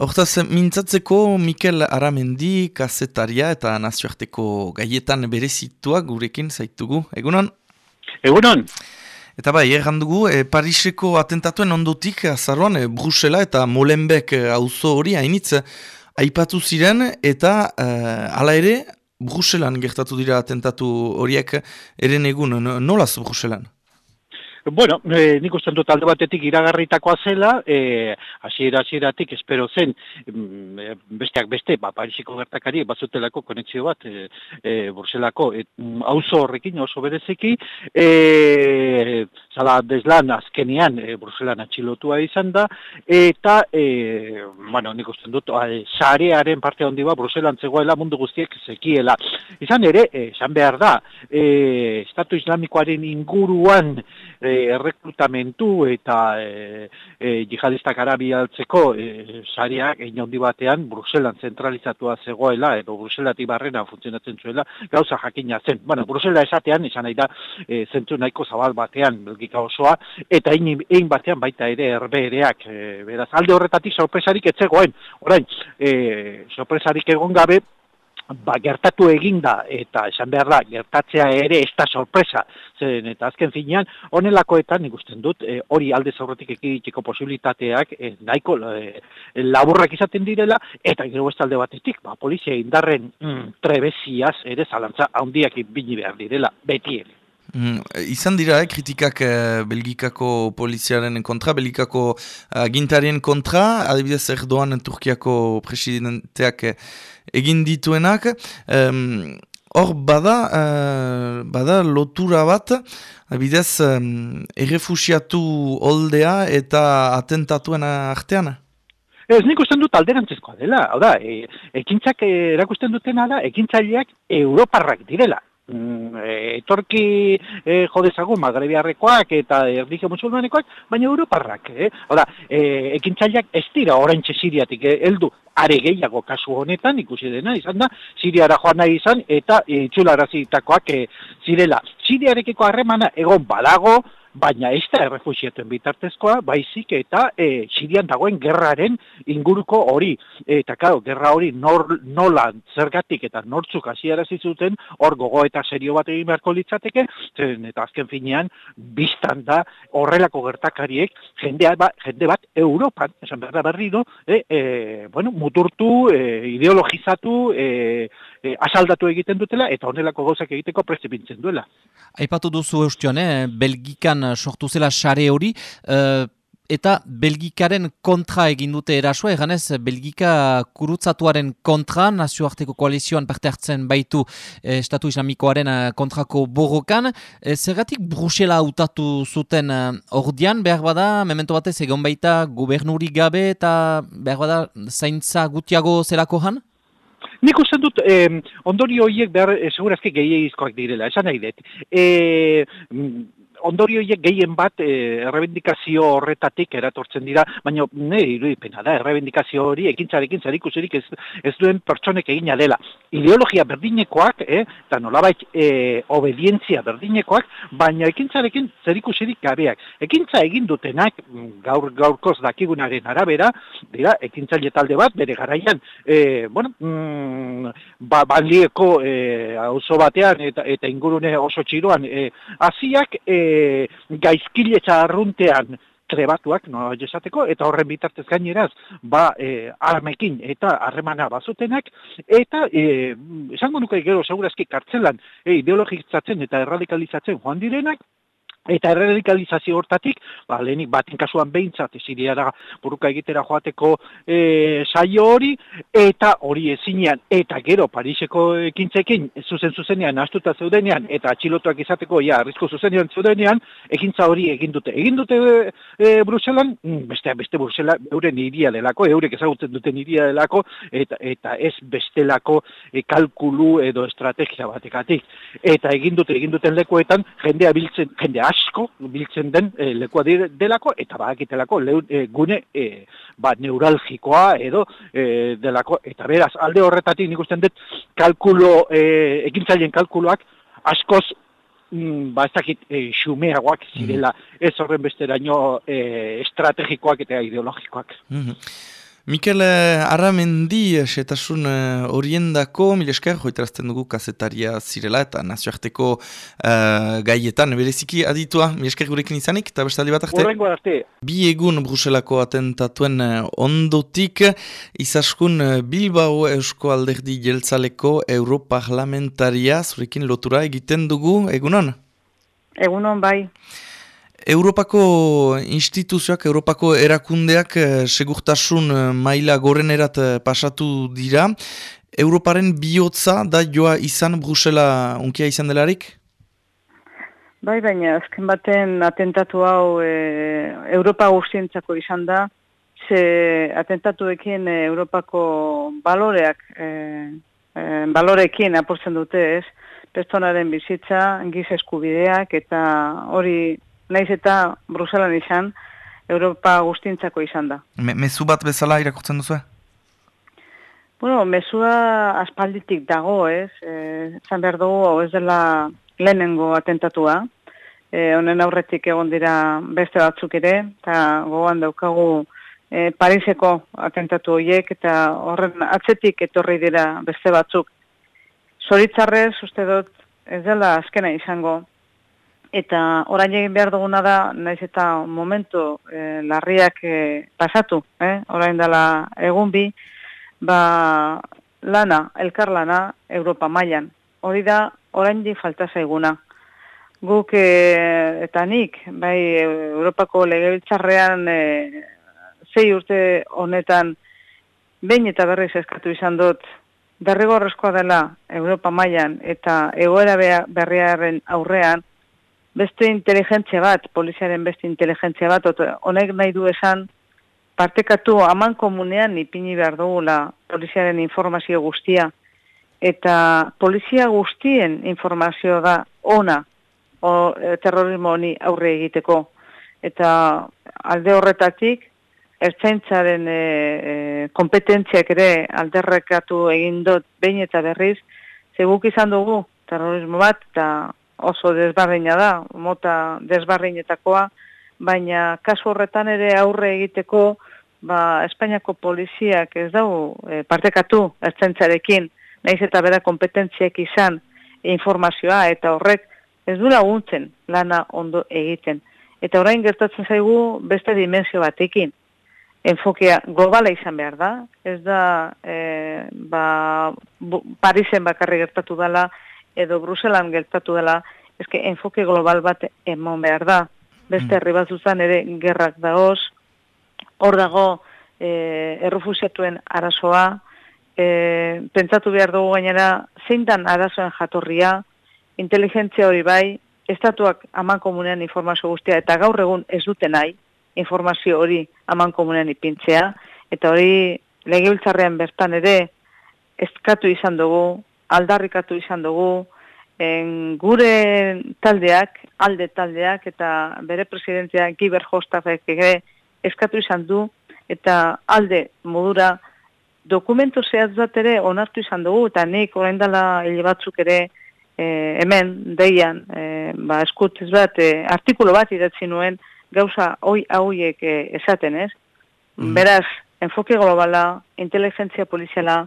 Hortaz, mintzatzeko Mikel Aramendi, kazetaria eta nazioarteko gaietan berezitua gurekin zaitugu. Egunon? Egunon? Eta bai, errandugu, e, Pariseko atentatuen ondotik, azaroan, e, Brusela eta Molenbeek auzo hori hainitz aipatu ziren, eta e, hala ere, Bruselan gertatu dira atentatu horiek, eren egun, nolaz Bruselan? Bueno, e, nik uste dut alde batetik iragarritakoa zela, e, asiera asieratik espero zen, e, besteak beste, ba, Parisiko gertakari, batzutelako konexio bat, e, e, Burselako, e, auzo horrekin, oso bereziki, e, zala deslan azkenian, e, Bruselan atxilotua izan da, eta, e, bueno, nik uste dut, e, sarearen parte handi ba, Bruselan zegoela mundu guztiek zekiela. Izan ere, esan behar da, e, Estatu Islamikoaren inguruan, errekrutamentu eta e, e, jihadistak arabialtzeko e, sariak egin batean Bruselan zentralizatua zegoela edo Bruselatik barrena funtzionatzen zuela gauza jakina zen. Bueno, Brusela esatean izan nahi da e, zentzu nahiko zabal batean Belgika osoa eta egin batean baita ere erbereak e, beraz alde horretatik sorpresarik etzegoen. Orain, e, sorpresarik egon gabe ba, gertatu eginda eta esan behar da, gertatzea ere ez da sorpresa, zen eta azken finean, honelakoetan ikusten dut, e, hori alde zaurretik ekiditiko posibilitateak e, nahiko e, laburrak izaten direla, eta gero ez talde batetik, ba, polizia indarren mm, trebeziaz ere zalantza handiak bini behar direla, beti ere. Mm, izan dira, eh, kritikak eh, belgikako poliziaren kontra, belgikako eh, gintarien kontra, adibidez erdoan Turkiako presidenteak eh, egin dituenak. Hor bada, eh, bada lotura bat, adibidez errefusiatu oldea eta atentatuen artean? Ez nik usten dut alderantzezkoa dela, hau da, e, ekintzak erakusten dutena da, ekintzaileak europarrak direla, etorki e, jodezagun magrebiarrekoak eta erdige musulmanekoak, baina europarrak, eh? Oda, e, ekintzaileak ez dira oraintxe siriatik eh, heldu are gehiago kasu honetan ikusi dena izan da Siriara joan nahi izan eta itxularazitakoak e, zirela. Siriarekiko harremana egon badago, baina ez da errefusiaten bitartezkoa, baizik eta e, Sirian dagoen gerraren inguruko hori. Eta karo, gerra hori nor, nola zergatik eta nortzuk hasiera zuten, hor gogo eta serio bat egin beharko litzateke, zen, eta azken finean, biztan da horrelako gertakariek jendea, ba, jende bat Europan, esan behar da berri do, e, e, bueno, muturtu, e, ideologizatu, e, e, asaldatu egiten dutela, eta honelako gauzak egiteko prezipintzen duela. Aipatu duzu eustion, eh? Belgikan sortu zela sare hori, uh, eta Belgikaren kontra egin dute erasua, eganez Belgika kurutzatuaren kontra, nazioarteko koalizioan parte hartzen baitu eh, Estatu Islamikoaren eh, kontrako borrokan. Eh, zergatik Brusela hautatu zuten ordian, behar bada, memento batez egon baita gubernuri gabe eta behar bada zaintza gutiago zelako han? Nik uste dut, eh, ondori horiek behar, eh, segurazki gehiagizkoak direla, esan nahi dut. Eh, ondorioiek gehien bat e, errebendikazio horretatik eratortzen dira, baina ne irudipena da, errebendikazio hori ekintzarekin zerikusirik ez, ez duen pertsonek egina dela. Ideologia berdinekoak, eh, eta nolabait e, obedientzia berdinekoak, baina ekintzarekin zerikusirik gabeak. Ekintza egin dutenak, gaur gaurkoz dakigunaren arabera, dira, ekintzaile talde bat, bere garaian, e, bueno, mm, ba, balieko e, oso batean eta, eta ingurune oso txiroan, e, aziak, e, gaizkiletza arruntean trebatuak, no esateko, eta horren bitartez gaineraz, ba, e, armekin eta harremana bazutenak, eta, e, esango nuke gero, segurazki kartzelan, e, ideologizatzen eta erradikalizatzen joan direnak, Eta erradikalizazio hortatik, ba, lehenik baten kasuan behintzat, da buruka egitera joateko e, saio hori, eta hori ezinean, eta gero Pariseko ekintzekin, zuzen zuzenean, astuta zeudenean, eta atxilotuak izateko, ja, arrizko zuzenean zeudenean, ekintza hori egin dute. Egin dute e, Bruselan, mm, beste, beste Brusela, euren iria delako, eurek ezagutzen duten iria delako, eta, eta ez bestelako e, kalkulu edo estrategia batekatik. Eta egin dute, egin duten lekuetan, jendea biltzen, jendea asko biltzen den e, lekua delako eta badakitelako e, gune e, ba, neuralgikoa edo e, delako. Eta beraz alde horretatik nik usten dut kalkulo e, ekintzaileen kalkuloak askoz mm, ba ez dakit e, xumeagoak zirela. Mm ez horren besteraino e, estrategikoak eta ideologikoak. Mm Mikel eh, Arramendi, eh, setasun eh, horiendako, mil esker, joiterazten dugu kazetaria zirela eta nazioarteko uh, gaietan, bereziki aditua, mil esker gurekin izanik, eta bestaldi bat arte? Bi egun Bruselako atentatuen ondotik, izaskun Bilbao Eusko Alderdi Jeltzaleko Europarlamentaria, zurekin lotura egiten dugu, egunon? Egunon, bai. Europako instituzioak, Europako erakundeak eh, segurtasun eh, maila gorenerat eh, pasatu dira. Europaren bihotza da joa izan Brusela unkia izan delarik? Bai, baina azken baten atentatu hau e, Europa guztientzako izan da, ze atentatuekin Europako baloreak, e, e, balorekin aportzen dute ez, pertsonaren bizitza, giz eskubideak, eta hori naiz eta Bruselan izan, Europa guztintzako izan da. Me, mezu bat bezala irakurtzen duzu? Bueno, mezua aspalditik dago, ez? E, zan behar dugu, ez dela lehenengo atentatua. E, honen aurretik egon dira beste batzuk ere, eta gogoan daukagu e, Pariseko atentatu horiek, eta horren atzetik etorri dira beste batzuk. Zoritzarrez, uste dut, ez dela azkena izango, eta orain egin behar duguna da, naiz eta momentu e, larriak e, pasatu, eh? orain dela egun bi, ba, lana, elkar lana, Europa mailan. Hori da, orain di falta zaiguna. Guk e, eta nik, bai, Europako legebiltzarrean e, zei urte honetan, behin eta berriz eskatu izan dut, derrigorrezkoa dela Europa mailan eta egoera berriaren aurrean, beste inteligentzia bat, poliziaren beste inteligentzia bat, honek nahi du esan, partekatu aman komunean ipini behar dugula poliziaren informazio guztia, eta polizia guztien informazio da ona o, e, terrorismo honi aurre egiteko. Eta alde horretatik, ertzaintzaren e, e, kompetentziak ere alderrekatu egin dut behin eta berriz, zeguk izan dugu terrorismo bat, eta oso desbarreina da, mota desbarreinetakoa, baina kasu horretan ere aurre egiteko, ba, Espainiako poliziak ez dugu e, partekatu ertzentzarekin, nahiz eta bera kompetentziak izan informazioa, eta horrek ez du laguntzen lana ondo egiten. Eta orain gertatzen zaigu beste dimensio batekin. Enfokea globala izan behar da, ez da e, ba, Parisen bakarri gertatu dela, edo Bruselan gertatu dela, eske enfoke global bat emon behar da. Beste mm. herri bat ere gerrak dagoz, hor dago e, errefusiatuen arazoa, e, pentsatu behar dugu gainera zein dan arazoen jatorria, inteligentzia hori bai, estatuak aman komunean informazio guztia, eta gaur egun ez dute nahi informazio hori aman komunean ipintzea, eta hori legebiltzarrean bertan ere eskatu izan dugu, aldarrikatu izan dugu, en gure taldeak, alde taldeak, eta bere presidentzia Giber Hostafek ere eskatu izan du, eta alde modura dokumentu zehaz bat ere onartu izan dugu, eta nik orain dela batzuk ere e, hemen, deian, e, ba, eskutez bat, e, artikulo bat idatzi nuen, gauza hoi hauiek e, esaten ez. Mm. Beraz, enfoke globala, inteligentzia poliziala,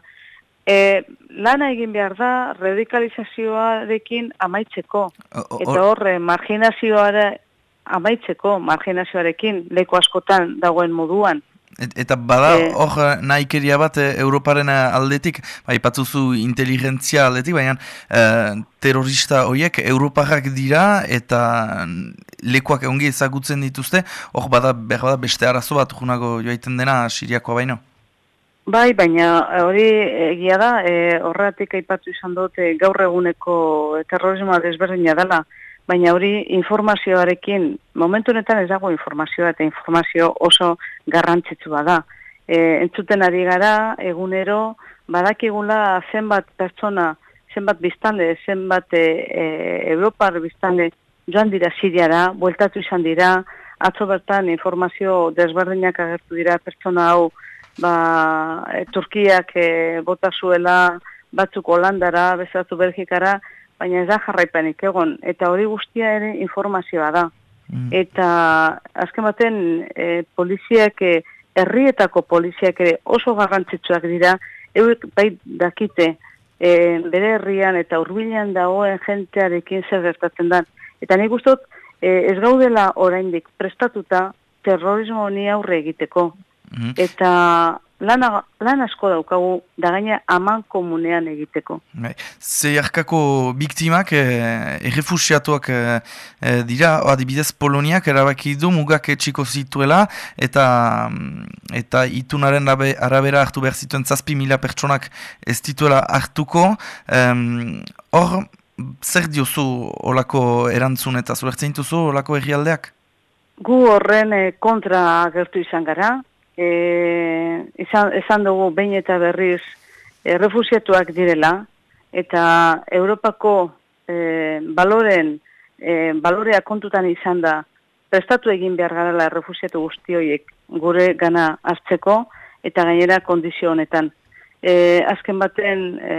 E, lana egin behar da radikalizazioarekin amaitzeko. Eta horre, marginazioare amaitzeko, marginazioarekin leko askotan dagoen moduan. eta bada, e, hor nahikeria bat e, Europaren aldetik, bai patzuzu inteligentzia aldetik, baina e, terrorista horiek Europarrak dira eta lekuak ongi ezagutzen dituzte, hor bada, bada beste arazo bat junago joaiten dena siriakoa baino. Bai, baina eh, hori egia da, e, horretik aipatu izan dut e, gaur eguneko terrorismoa desberdina dela, baina hori informazioarekin, momentu honetan ez dago informazioa eta informazio oso garrantzitsua da. E, entzuten ari gara, egunero, badakigula zenbat pertsona, zenbat biztande, zenbat e, e, Europar biztande joan dira Siriara, bueltatu izan dira, atzo bertan informazio desberdinak agertu dira pertsona hau, ba, e, Turkiak e, bota zuela batzuk Holandara, bezatu Belgikara, baina ez da jarraipanik egon, eta hori guztia ere informazioa da. Mm. Eta azken baten e, poliziak e, herrietako poliziak ere oso garrantzitsuak dira, euek bai dakite e, bere herrian eta hurbilean dagoen jentearekin zer gertatzen da. Eta nik gustot e, ez gaudela oraindik prestatuta terrorismo honi aurre egiteko. Mhm. Eta lan, lan asko daukagu da gaina aman komunean egiteko. Bai. Zeharkako biktimak, eh, errefusiatuak eh, eh, dira, adibidez Poloniak erabaki du mugak etxiko zituela, eta eta itunaren arabera hartu behar zituen zazpi mila pertsonak ez dituela hartuko. Hor, zer diozu olako erantzun eta zuertzen duzu olako egialdeak? Gu horren kontra gertu izan gara, e, izan, esan dugu behin eta berriz e, refusiatuak direla, eta Europako e, baloren, e, balorea kontutan izan da, prestatu egin behar garala refusiatu guztioiek gure gana hartzeko, eta gainera kondizio honetan. E, azken baten e,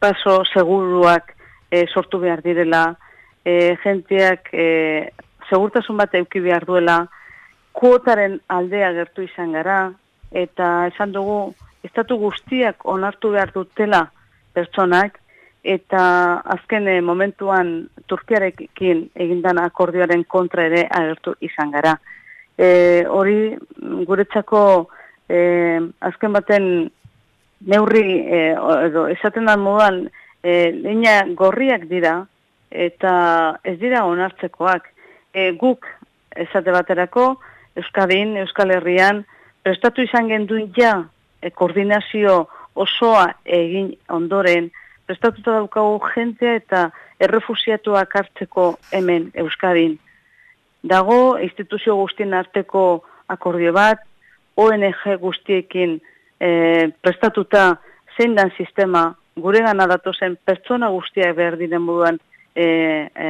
paso seguruak e, sortu behar direla, e, jenteak e, segurtasun bat euki behar duela, kuotaren aldea gertu izan gara, eta esan dugu, estatu guztiak onartu behar dutela pertsonak, eta azken eh, momentuan Turkiarekin egindan akordioaren kontra ere agertu izan gara. E, hori guretzako e, azken baten neurri e, edo esaten da moduan e, leina gorriak dira eta ez dira onartzekoak. E, guk esate baterako Euskadin, Euskal Herrian, prestatu izan genduen ja, e, koordinazio osoa egin ondoren, prestatuta daukagu jentea eta errefusiatuak hartzeko hemen Euskadin. Dago, instituzio guztien arteko akordio bat, ONG guztiekin e, prestatuta zein dan sistema gure gana zen pertsona guztiak behar diren buduan e, e,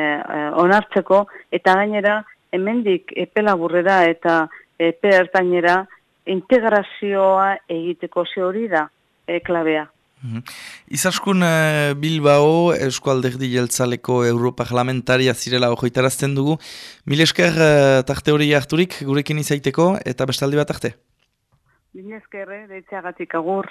onartzeko, eta gainera hemendik epela burrera eta epe ertainera integrazioa egiteko ze hori da e, klabea. Mhm. Izaskun uh, Bilbao, Eskualderdi Jeltzaleko Europa Parlamentaria zirela ojoitarazten dugu. Mil esker uh, tarte hori harturik gurekin izaiteko eta bestaldi bat arte? Mil esker, eh, deitzeagatik agur.